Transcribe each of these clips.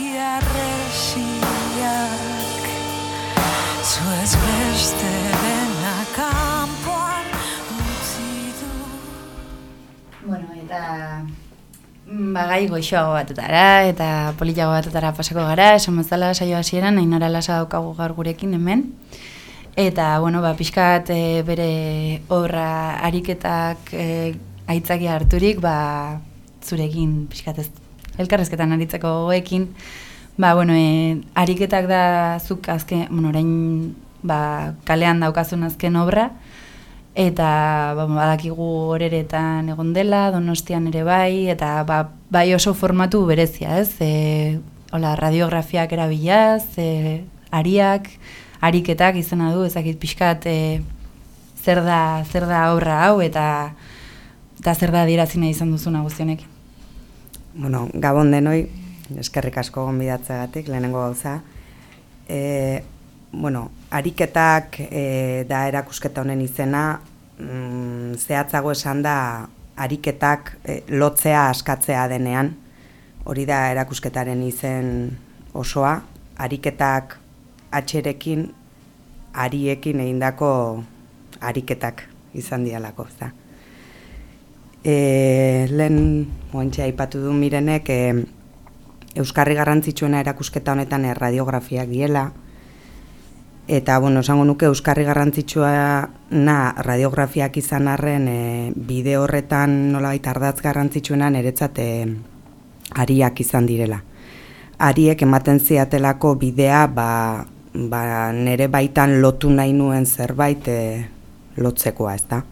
arresiak Zuez beste dena kanpoan utzi du Bueno, eta mm, bagai goixoago batetara eta politiago batetara pasako gara, esan bezala saio hasieran ainara lasa daukagu gaur gurekin hemen. Eta, bueno, ba, pixkat e, bere obra ariketak e, aitzaki harturik, ba, zurekin pixkat ez elkarrezketan aritzeko gogoekin, ba, bueno, e, ariketak da zuk azken, bueno, orain ba, kalean daukazun azken obra, eta ba, badakigu horeretan egon dela, donostian ere bai, eta ba, bai oso formatu berezia, ez? E, hola, radiografiak erabilaz, e, ariak, ariketak izena du, ezakit pixkat e, zer da zer da obra hau eta eta zer da adierazina izan duzuna guztionekin. Bueno, gabon denoi, eskerrik asko gonbidatzeagatik, lehenengo gauza. E, bueno, ariketak e, da erakusketa honen izena, mm, zehatzago esan da ariketak e, lotzea askatzea denean, hori da erakusketaren izen osoa, ariketak atxerekin ariekin egindako ariketak izan dialako, za. E, lehen, oantxe aipatu du mirenek, e, Euskarri garrantzitsuena erakusketa honetan erradiografiak diela, eta, bueno, esango nuke Euskarri garrantzitsua na radiografiak izan arren e, bide horretan nola baita ardatz garrantzitsuena niretzat e, ariak izan direla. Ariek ematen ziatelako bidea, ba, ba, nere baitan lotu nahi nuen zerbait e, lotzekoa, ez da.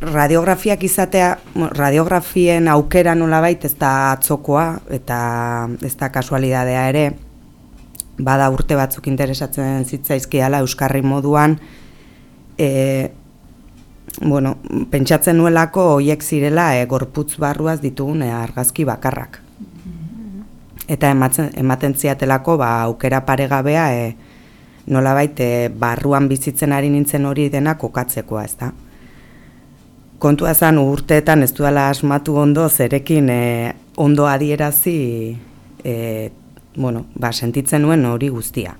Radiografiak izatea, radiografien aukera nola bait ez da atzokoa eta ez da kasualidadea ere, bada urte batzuk interesatzen zitzaizkiala Euskarri moduan, e, bueno, pentsatzen nuelako hoiek zirela e, gorputz barruaz ditugun e, argazki bakarrak eta ematen, ematen ziatelako ba, aukera paregabea e, nolabait e, barruan bizitzen ari nintzen hori dena kokatzekoa, ez da. Kontua zen urteetan ez duela asmatu ondo zerekin e, ondo adierazi e, bueno, ba, sentitzen nuen hori guztia.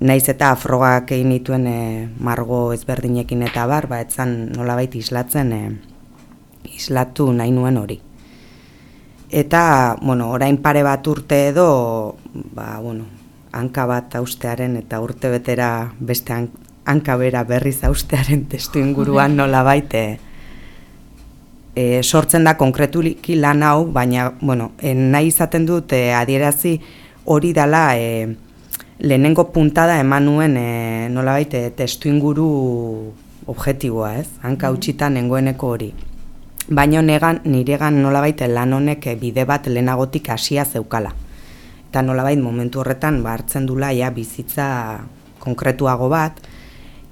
Naiz eta afrogak egin dituen e, margo ezberdinekin eta bar, ba, etzan nolabait islatzen e, islatu nahi nuen hori. Eta, bueno, orain pare bat urte edo, ba, bueno, hanka bat austearen eta urte betera beste hanka bera berriz austearen testu inguruan nola baite e, sortzen da konkretuliki lan hau, baina, bueno, en nahi izaten dut e, adierazi hori dala e, lehenengo puntada eman nuen e, nola baite testu inguru objetiboa, ez? Hanka utxitan nengoeneko hori baino negan niregan nolabait lan honek bide bat lehenagotik hasia zeukala. Eta nolabait momentu horretan ba hartzen dula ja bizitza konkretuago bat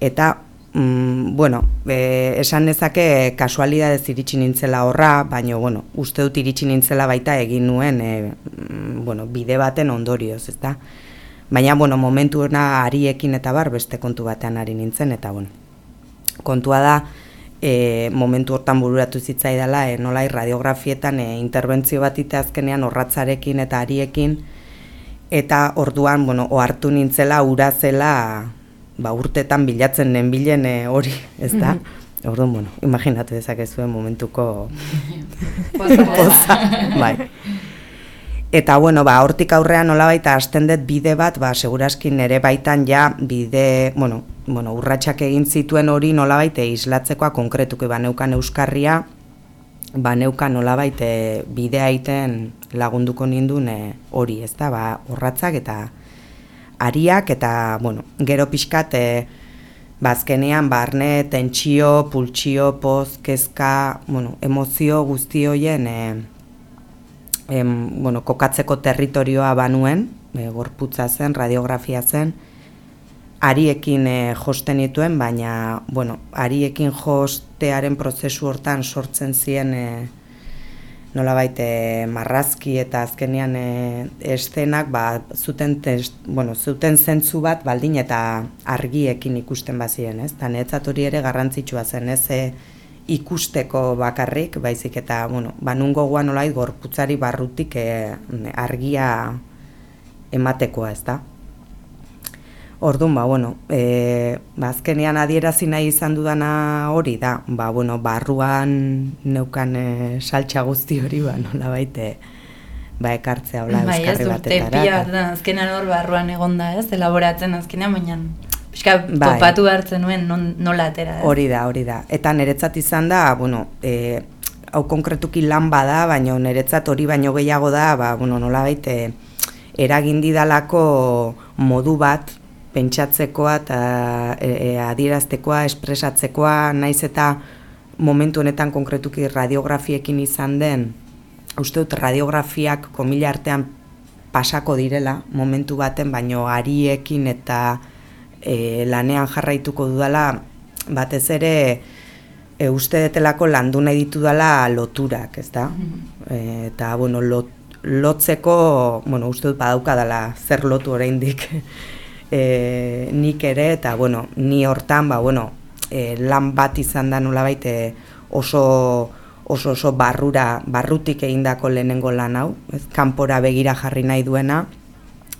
eta mm, bueno, e, esan dezake kasualidadez iritsi nintzela horra, baino bueno, uste dut iritsi nintzela baita egin nuen e, bueno, bide baten ondorioz, ezta? Baina bueno, momentu ariekin eta bar beste kontu batean ari nintzen eta bueno. Kontua da, e, momentu hortan bururatu zitzai dela, e, nola radiografietan e, interbentzio bat ite azkenean horratzarekin eta ariekin, eta orduan, bueno, ohartu nintzela, ura zela, ba, urtetan bilatzen den bilen e, hori, ez da? Mm -hmm. Orduan, bueno, imaginatu dezakezuen momentuko poza, bai. Eta bueno, ba, hortik aurrean nola baita hasten dut bide bat, ba, seguraskin ere baitan ja bide, bueno, bueno, urratsak egin zituen hori nolabait islatzekoa konkretuke ba neukan euskarria ba neukan nolabait eh, bidea egiten lagunduko nindun eh, hori, ezta? Ba urratsak eta ariak eta bueno, gero pixkat e, bazkenean barne tentsio, pultsio, poz, kezka, bueno, emozio guzti hoien e, em, bueno, kokatzeko territorioa banuen, e, gorputza zen, radiografia zen, ariekin e, josten dituen, baina, bueno, ariekin jostearen prozesu hortan sortzen ziren e, nolabait e, marrazki eta azkenean e, estenak, ba, zuten, test, bueno, zuten zentzu bat baldin eta argiekin ikusten bazien, ez? Eta netzat hori ere garrantzitsua zen, ez? E, ikusteko bakarrik, baizik eta, bueno, ba, nungo guan olait gorputzari barrutik e, argia ematekoa, ez da? Orduan, ba, bueno, e, ba, azkenean adierazi nahi izan dudana hori da, ba, bueno, barruan neukan e, saltxa guzti hori, ba, nola baite, ba, ekartzea hola bai, euskarri batetara. Bai, ez, urte azkenean hor barruan egonda, ez, elaboratzen azkenean, baina Pixka, bai. topatu hartzen nuen non, nola atera. Hori da, hori da. Eta niretzat izan da, bueno, e, hau konkretuki lan bada, baina niretzat hori baino gehiago da, ba, bueno, nola baite, eragin didalako modu bat, pentsatzekoa eta e, e, adieraztekoa, espresatzekoa, naiz eta momentu honetan konkretuki radiografiekin izan den, uste dut radiografiak komila artean pasako direla momentu baten, baino ariekin eta e, lanean jarraituko dudala batez ere e, uste detelako landu nahi ditu dela loturak, ez da? Mm-hmm. E, eta, bueno, lot, lotzeko, bueno, uste dut badauka dela zer lotu oraindik e, nik ere, eta, bueno, ni hortan, ba, bueno, e, lan bat izan da nola baite oso oso oso barrura, barrutik egindako lehenengo lan hau, ez, kanpora begira jarri nahi duena,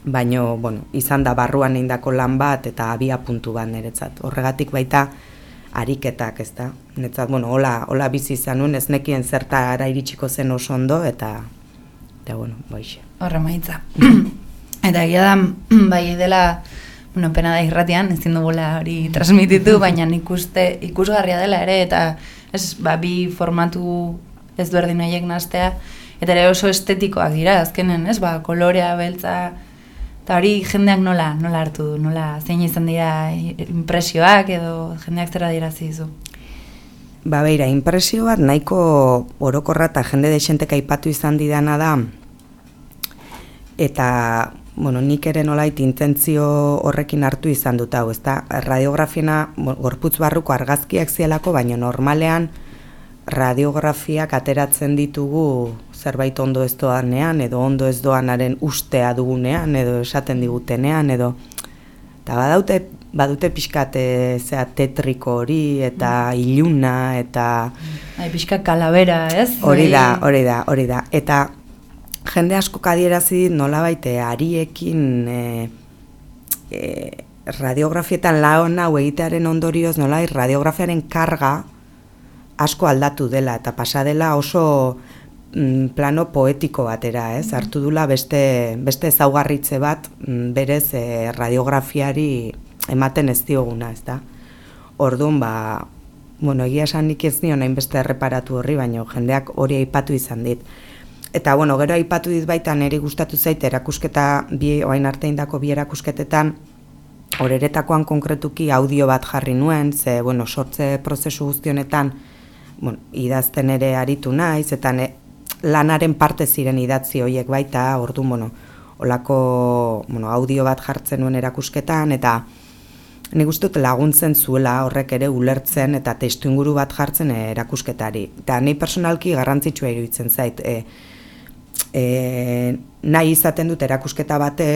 baino, bueno, izan da barruan indako lan bat eta abia puntu bat niretzat. Horregatik baita ariketak, ez da? Niretzat, bueno, hola, hola bizi izan nuen, ez nekien zerta ara iritsiko zen oso ondo, eta, eta bueno, boixe. Horre maitza. eta egia da, bai dela, bueno, pena da irratian, ez dugula hori transmititu, baina ikuste, ikusgarria dela ere, eta ez, ba, bi formatu ez du erdin nastea, eta ere oso estetikoak dira, azkenen, ez, ba, kolorea, beltza, Eta hori jendeak nola, nola hartu du, nola zein izan dira impresioak edo jendeak zera dira zizu? Ba beira, impresio bat nahiko orokorra eta jende desentek aipatu izan didana da eta bueno, nik ere nolait intentzio horrekin hartu izan dut hau, ezta? Radiografiena gorputz barruko argazkiak zielako, baina normalean radiografiak ateratzen ditugu zerbait ondo ez doanean, edo ondo ez doanaren ustea dugunean, edo esaten digutenean, edo... Eta badaute, badute pixkate zea tetriko hori, eta iluna, eta... Ai, pixka kalabera, ez? Hori da, bai. hori da, hori da. Eta jende asko kadierazi nola baite, ariekin e, e, radiografietan laon hau egitearen ondorioz, nola, radiografiaren karga, asko aldatu dela eta pasa dela oso mm, plano poetiko batera, ez? Mm Hartu dula beste beste ezaugarritze bat mm, berez e, radiografiari ematen ez dioguna, ezta? Orduan ba Bueno, egia esan nik ez nion hainbeste erreparatu horri, baina jendeak hori aipatu izan dit. Eta, bueno, gero aipatu dit baita niri gustatu zait erakusketa, bi, oain arte indako bi erakusketetan, horeretakoan konkretuki audio bat jarri nuen, ze, bueno, sortze prozesu guztionetan, bueno, idazten ere aritu naiz eta ne, lanaren parte ziren idatzi horiek baita, ordu bueno, olako, bueno, audio bat jartzen nuen erakusketan eta Nik uste laguntzen zuela horrek ere ulertzen eta testu inguru bat jartzen erakusketari. Eta nahi personalki garrantzitsua iruditzen zait. E, e, nahi izaten dut erakusketa bate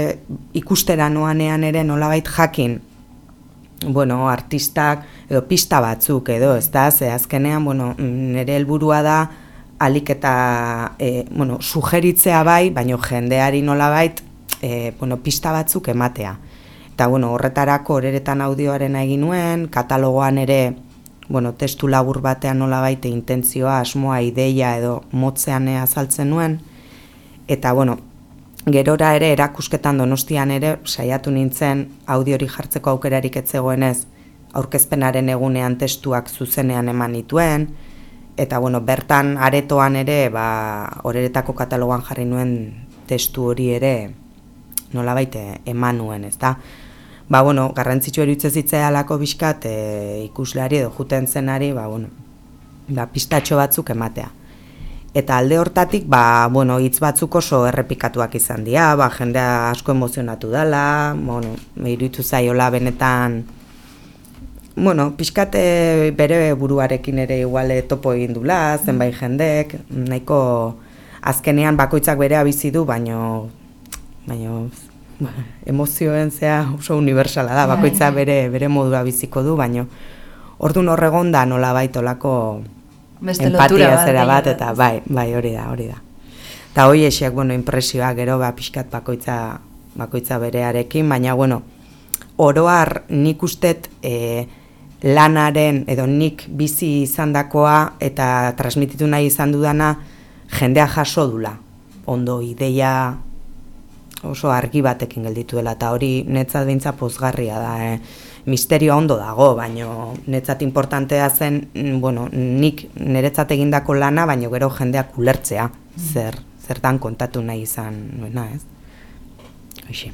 ikustera noanean ere nolabait jakin bueno, artistak edo pista batzuk edo, ez da, ze azkenean, bueno, nire helburua da alik eta, e, bueno, sugeritzea bai, baino jendeari nola bait, e, bueno, pista batzuk ematea. Eta, bueno, horretarako horeretan audioaren egin nuen, katalogoan ere, bueno, testu labur batean nola baite intentzioa, asmoa, ideia edo motzean azaltzen nuen, eta, bueno, gerora ere erakusketan donostian ere saiatu nintzen audiori jartzeko aukerarik etzegoenez aurkezpenaren egunean testuak zuzenean eman nituen eta bueno, bertan aretoan ere ba, horeretako katalogan jarri nuen testu hori ere nola baite eman nuen, ez da? Ba, bueno, garrantzitsu eruditzen alako bizkat e, ikusleari edo juten zenari, ba, bueno, ba, pistatxo batzuk ematea. Eta alde hortatik, ba, bueno, hitz batzuk oso errepikatuak izan dira, ba, jendea asko emozionatu dela, bueno, iruditu zaiola benetan, bueno, pixkate bere buruarekin ere iguale topo egin dula, zenbait jendek, nahiko azkenean bakoitzak berea bizi du, baino, baino, ba, emozioen zea oso universala da, bakoitza bere, bere modura biziko du, baino, ordu horregon da nola baitolako, Beste empatia bat zera bat, eta bai, bai, hori da, hori da. Eta hoi esiak, bueno, impresioa gero, ba, pixkat bakoitza, bakoitza berearekin, baina, bueno, oroar nik ustet e, lanaren, edo nik bizi izandakoa eta transmititu nahi izan dudana, jendea jaso dula. Ondo, ideia oso argi batekin gelditu dela, eta hori netzat bintza pozgarria da, eh? Misterioa ondo dago, baino netzat importantea zen, mm, bueno, nik niretzat egindako lana, baino gero jendeak ulertzea, zer, zertan kontatu nahi izan nuena, ez? Hoxe.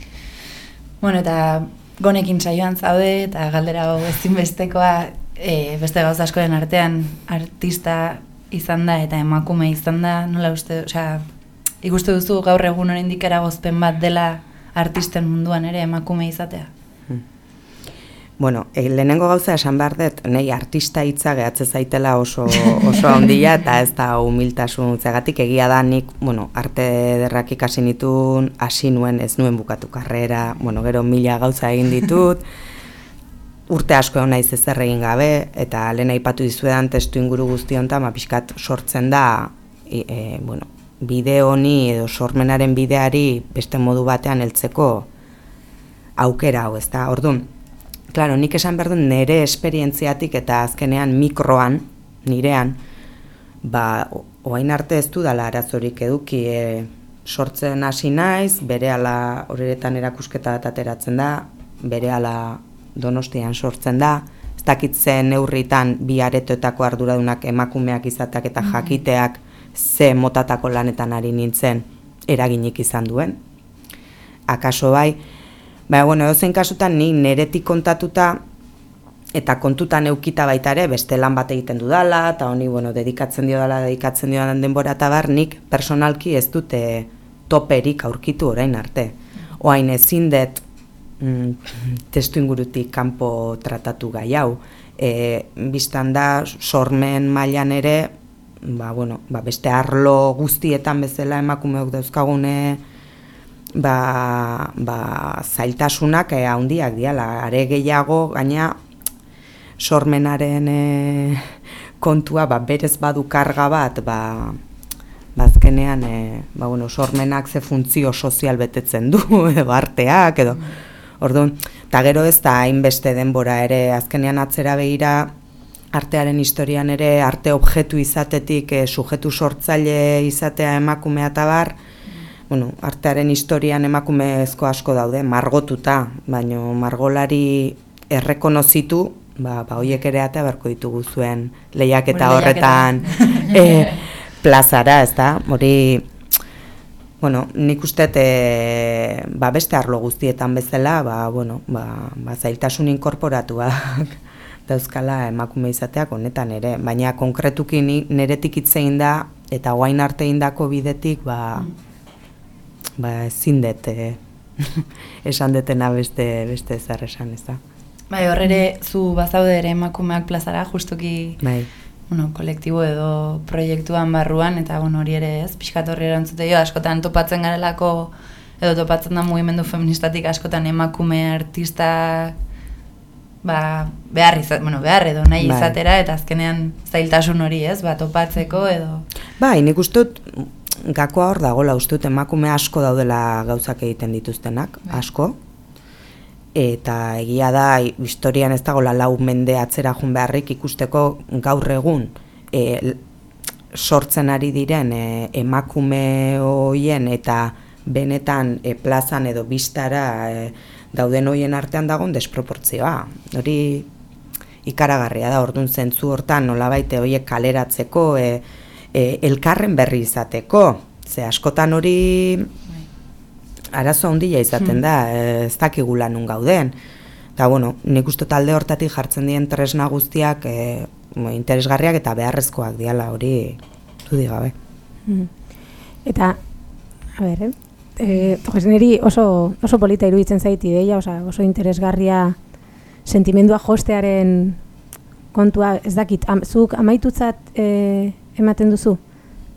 Bueno, eta gonekin saioan zaude, eta galdera hau ezinbestekoa, e, beste gauza askoren artean artista izan da eta emakume izan da, nola uste, osea, ikuste duzu gaur egun oraindik eragozpen bat dela artisten munduan ere emakume izatea. Bueno, e, lehenengo gauza esan behar dut, nahi artista hitza gehatze zaitela oso, oso handia eta ez da humiltasun zegatik. Egia da nik, bueno, arte derrak ikasi nituen, hasi nuen, ez nuen bukatu karrera, bueno, gero mila gauza egin ditut, urte asko egon naiz ezer egin gabe, eta lehen aipatu dizuedan testu inguru guzti honetan, ma pixkat sortzen da, e, e, bueno, bide honi edo sormenaren bideari beste modu batean heltzeko aukera hau, ez da, orduan, Claro, nik esan behar dut nire esperientziatik eta azkenean mikroan, nirean, ba, oain arte ez du dala arazorik eduki e, sortzen hasi naiz, bere ala horretan erakusketa bat ateratzen da, bere ala donostian sortzen da, ez dakitzen neurritan bi aretoetako arduradunak emakumeak izateak eta jakiteak ze motatako lanetan ari nintzen eraginik izan duen. Akaso bai, Ba, bueno, edozein kasutan ni neretik kontatuta eta kontutan eukita baita ere beste lan bat egiten dudala eta honi bueno, dedikatzen dio dela, dedikatzen dio denbora eta bar, nik personalki ez dute toperik aurkitu orain arte. Oain ezin dut mm, testu ingurutik kanpo tratatu gai hau. E, biztan da sormen mailan ere ba, bueno, ba, beste arlo guztietan bezala emakumeok dauzkagune ba, ba, zailtasunak eh, handiak diala, are gehiago gaina sormenaren eh, kontua ba, berez badu karga bat, ba, bazkenean, e, ba, bueno, sormenak ze funtzio sozial betetzen du, edo arteak, edo, orduan, eta gero ez da hainbeste denbora ere, azkenean atzera behira, artearen historian ere, arte objektu izatetik, e, sujetu sortzaile izatea emakumea eta bar, bueno, artearen historian emakumezko asko daude, margotuta, baino margolari errekonozitu, ba, ba hoiek ere atea beharko ditugu zuen lehiaketa Gure horretan. E, plazara, ez da? Hori, bueno, nik uste e, ba, beste arlo guztietan bezala, ba, bueno, ba, ba, zailtasun inkorporatuak dauzkala emakume izateak honetan ere, baina konkretuki ni neretik hitzein da eta guain arte indako bidetik ba, ba ezin dut eh, esan detena beste beste zer esan, ez da. Bai, horrere zu bazaude ere emakumeak plazara, justuki Bai. bueno, kolektibo edo proiektuan barruan, eta bueno, hori ere ez, pixkat horri erantzute jo, askotan topatzen garelako, edo topatzen da mugimendu feministatik askotan emakume artista ba, behar, izat, bueno, behar edo nahi Bai. izatera, eta azkenean zailtasun hori ez, ba, topatzeko edo... Bai, nik uste gakoa hor dagoela uste dut emakume asko daudela gauzak egiten dituztenak, Bai. asko. Eta egia da, historian ez dagoela lau mende atzera jun beharrik ikusteko gaur egun e, sortzen ari diren e, emakume hoien eta benetan e, plazan edo bistara e, dauden hoien artean dagoen desproportzioa. Hori ikaragarria da, orduan zentzu hortan nolabait horiek kaleratzeko, e, e, elkarren berri izateko. Ze askotan hori arazo handia izaten da, e, ez dakigula nun gauden. Eta, bueno, nik uste talde hortatik jartzen dien tresna guztiak e, interesgarriak eta beharrezkoak diala hori dudik gabe. Mm. Eta, a ber, eh? E, pues niri oso, oso polita iruditzen zait ideia, osa, oso interesgarria sentimendua jostearen kontua, ez dakit, am, zuk amaitutzat e, ematen duzu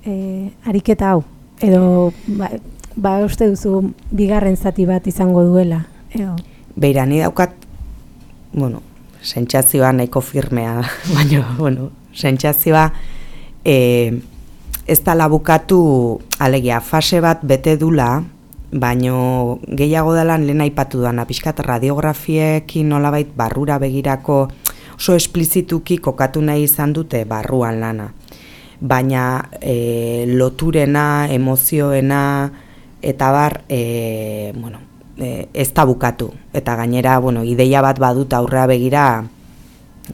e, ariketa hau, edo ba, ba uste duzu bigarren zati bat izango duela, edo, Beira, ni daukat, bueno, sentsazioa nahiko firmea, baina, bueno, sentsazioa e, ez da labukatu, alegia, fase bat bete dula, baino gehiago dalan lehen aipatu dana, pixkat radiografiekin nolabait barrura begirako oso esplizituki kokatu nahi izan dute barruan lana. Baina e, loturena, emozioena, eta bar, e, bueno, e, ez da bukatu. Eta gainera, bueno, ideia bat badut aurrea begira,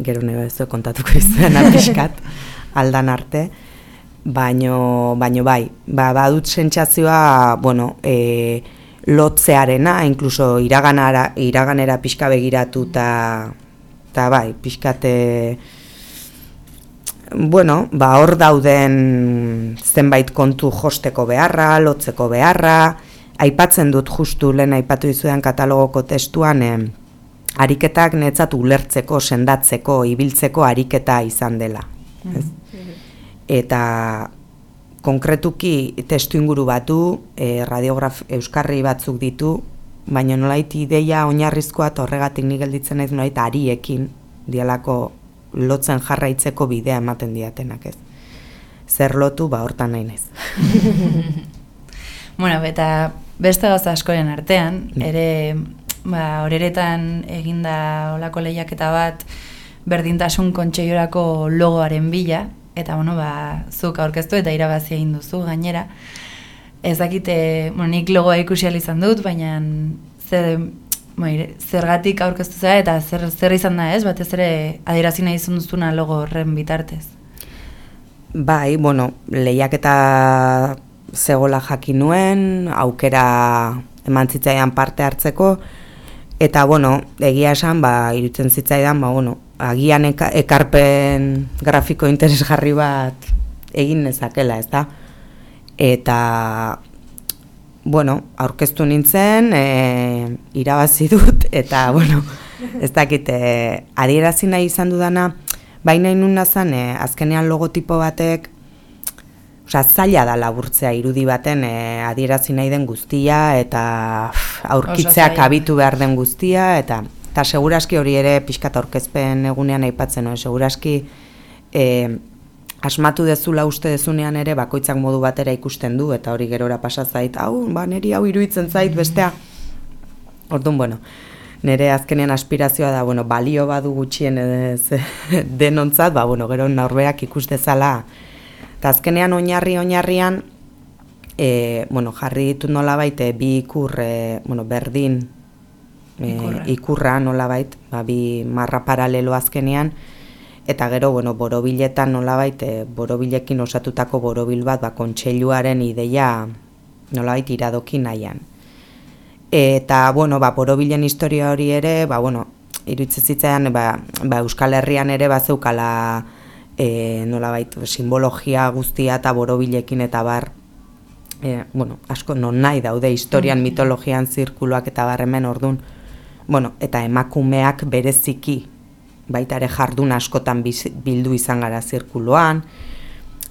gero nire ez kontatuko izan apiskat, aldan arte, baino, baino bai, ba, badut sentsazioa, bueno, e, lotzearena, inkluso iraganara, iraganera pixka begiratu eta bai, pixkate bueno, ba hor dauden zenbait kontu josteko beharra, lotzeko beharra, aipatzen dut justu lehen aipatu dizudan katalogoko testuan, eh, ariketak netzat ulertzeko, sendatzeko, ibiltzeko ariketa izan dela. Ez? Eta konkretuki testu inguru batu, e, radiograf euskarri batzuk ditu, baina nolait ideia oinarrizkoa eta horregatik nik gelditzen naiz nolait ariekin dialako lotzen jarraitzeko bidea ematen diatenak ez. Zer lotu, ba hortan nahi naiz. bueno, eta beste gauza askoren artean, mm. ere, ba, horeretan eginda olako lehiaketa bat, berdintasun kontseiorako logoaren bila, eta bueno, ba, zuk aurkeztu eta irabazi egin duzu gainera. Ez dakite, bueno, nik logoa ikusi izan dut, baina zer, zergatik aurkeztu zera eta zer, zer izan da ez, batez ere adierazi nahi duzuna logo horren bitartez? Bai, bueno, lehiak eta zegola jakin nuen, aukera eman zitzaidan parte hartzeko, eta, bueno, egia esan, ba, irutzen zitzaidan, ba, bueno, agian ekarpen grafiko interesgarri bat egin nezakela, ez da? Eta, bueno, aurkeztu nintzen, e, irabazi dut, eta, bueno, ez dakit, e, adierazi nahi izan dudana, baina inun zen, e, azkenean logotipo batek, Osa, zaila da laburtzea irudi baten e, adierazi nahi den guztia eta aurkitzeak abitu behar den guztia eta eta seguraski hori ere pixkat aurkezpen egunean aipatzen, no? seguraski e, asmatu dezula uste dezunean ere bakoitzak modu batera ikusten du eta hori gerora pasa zait, hau, ba, neri hau iruditzen zait bestea. Orduan, bueno, nire azkenean aspirazioa da, bueno, balio badu gutxien ez, denontzat, ba, bueno, gero norberak ikus dezala. Eta azkenean oinarri oinarrian, e, bueno, jarri ditut nola baite bi ikur, e, bueno, berdin, e, ikurra nola bait, ba, bi marra paralelo azkenean, eta gero, bueno, borobiletan nolabait, e, borobilekin osatutako borobil bat, ba, kontseiluaren ideia nolabait iradoki nahian. Eta, bueno, ba, borobilen historia hori ere, ba, bueno, iruditzen zitzaidan, ba, ba, Euskal Herrian ere bat zeukala e, nolabait, simbologia guztia eta borobilekin eta bar, e, bueno, asko non nahi daude historian, mm. mitologian, zirkuloak eta bar hemen ordun, bueno, eta emakumeak bereziki baita ere jardun askotan bildu izan gara zirkuloan.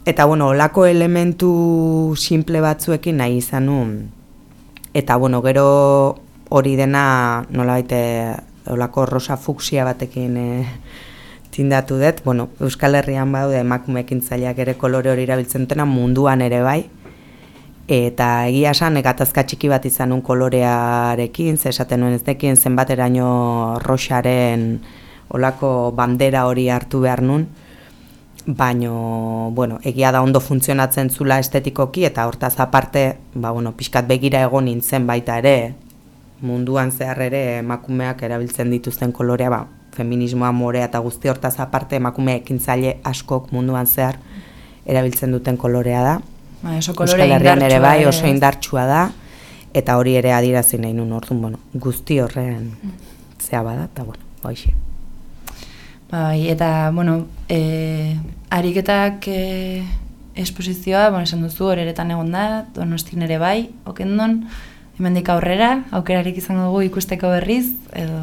Eta, bueno, olako elementu simple batzuekin nahi izan nun. Eta, bueno, gero hori dena, nola baite, olako rosa fuksia batekin e, tindatu dut. Bueno, Euskal Herrian badu emakumeekin zailak ere kolore hori erabiltzen dena munduan ere bai. Eta egia esan, egatazka txiki bat izan un kolorearekin, ze esaten nuen ez dekien zenbateraino roxaren olako bandera hori hartu behar nun, baino, bueno, egia da ondo funtzionatzen zula estetikoki, eta hortaz aparte, ba, bueno, pixkat begira egon nintzen baita ere, munduan zehar ere emakumeak erabiltzen dituzten kolorea, ba, feminismoa, morea eta guzti hortaz aparte emakumeekin zaile askok munduan zehar erabiltzen duten kolorea da. Ba, oso kolore ere bai, oso indartsua da, eta hori ere adirazi nahi nun orduan, bueno, guzti horren mm. zea bada, eta bueno, hoxe. Bai, eta, bueno, e, ariketak e, esposizioa, bueno, esan duzu, horeretan egon da, donostin ere bai, okendon, hemendik aurrera, aukerarik izango dugu ikusteko berriz, edo...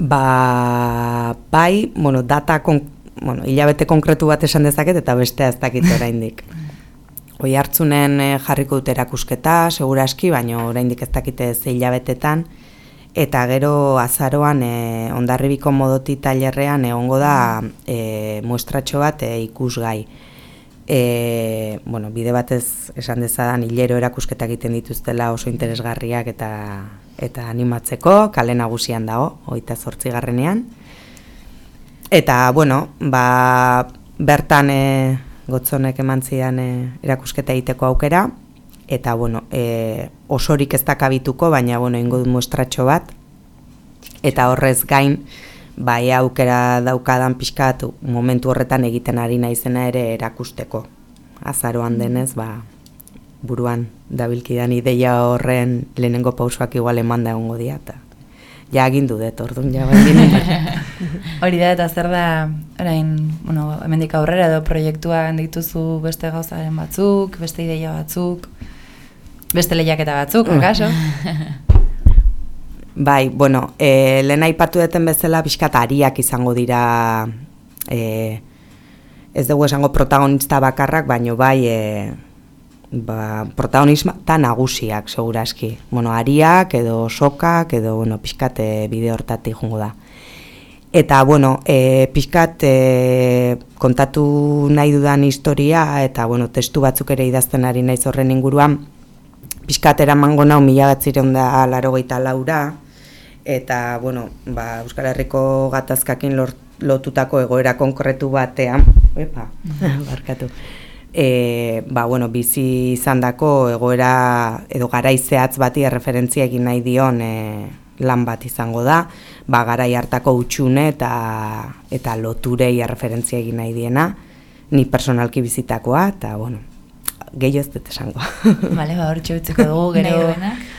Ba, bai, bueno, data, kon, bueno, hilabete konkretu bat esan dezaket, eta bestea ez dakit oraindik. Oi hartzunen e, jarriko dut erakusketa, seguraski, baina oraindik ez dakite ze hilabetetan, eta gero azaroan e, ondarribiko modoti tailerrean egongo da e, muestratxo bat e, ikusgai. e, bueno, bide batez esan dezadan hilero erakusketa egiten dituztela oso interesgarriak eta eta animatzeko, kale nagusian dago, oita garrenean. Eta, bueno, ba, bertan e, gotzonek eman zidan e, erakusketa egiteko aukera, eta, bueno, e, osorik ez dakabituko, baina, bueno, ingo du muestratxo bat, eta horrez gain, bai aukera daukadan pixkatu momentu horretan egiten ari naizena ere erakusteko. Azaroan mm. denez, ba, buruan dabilkidan ideia horren lehenengo pausoak igual eman da egongo dia, eta ja agindu dut, orduan ja Hori da, eta zer da, orain, bueno, hemendik aurrera edo proiektua dituzu beste gauzaren batzuk, beste ideia batzuk, beste lehiaketa batzuk, mm. akaso? Bai, bueno, e, lehen aipatu duten bezala pixkat ariak izango dira e, ez dugu esango protagonista bakarrak, baino bai e, ba, protagonisma eta nagusiak, seguraski. Bueno, ariak edo sokak edo bueno, pixkat e, bide hortatik jungo da. Eta, bueno, e, pixkat e, kontatu nahi dudan historia eta, bueno, testu batzuk ere idazten ari naiz horren inguruan, pixkat eramango nau mila batzireun da laro laura, eta bueno, ba, Euskal Herriko gatazkakin lotutako egoera konkretu batean, epa, barkatu, e, ba, bueno, bizi izan dako egoera edo garaizeatz bati erreferentzia egin nahi dion e, lan bat izango da, ba, garai hartako utxune eta, eta loturei erreferentzia egin nahi diena, ni personalki bizitakoa, eta, bueno, gehiago ez dut esango. Bale, ba, hor txutzeko dugu, gero...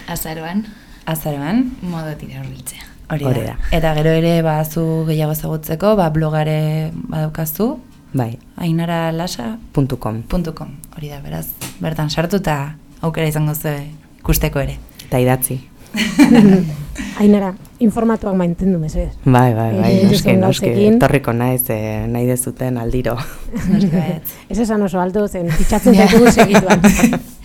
azaroan azaroan modo tira horbiltzea. Hori da. Eta gero ere bazu gehiago zagutzeko, ba blogare badaukazu. Bai. Ainaralasa.com. .com. Hori da, beraz. Bertan sartu eta aukera izango ze ikusteko ere. Eta idatzi. Ainara, informatuak mainten du mesedez. Bai, bai, bai, e, noski, noski, torriko naiz, eh, nahi dezuten aldiro. Ez esan oso aldo zen, fitxatzen zaitu segituan.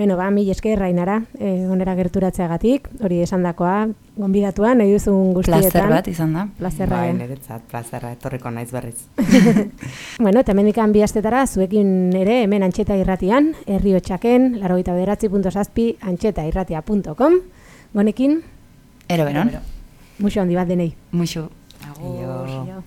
Beno, ba, mi esker rainara, eh, onera gerturatzeagatik, hori esandakoa, gonbidatua, nahi duzun guztietan. Plazer bat izan da. Plazerra. Bai, niretzat, plazerra, etorriko naiz berriz. bueno, eta mendikan bi astetara, zuekin ere, hemen antxeta irratian, herri hotxaken, larogeita bederatzi.zazpi, antxeta irratia.com, gonekin? Ero benon. Muxo handi bat denei. Muxo. Agur.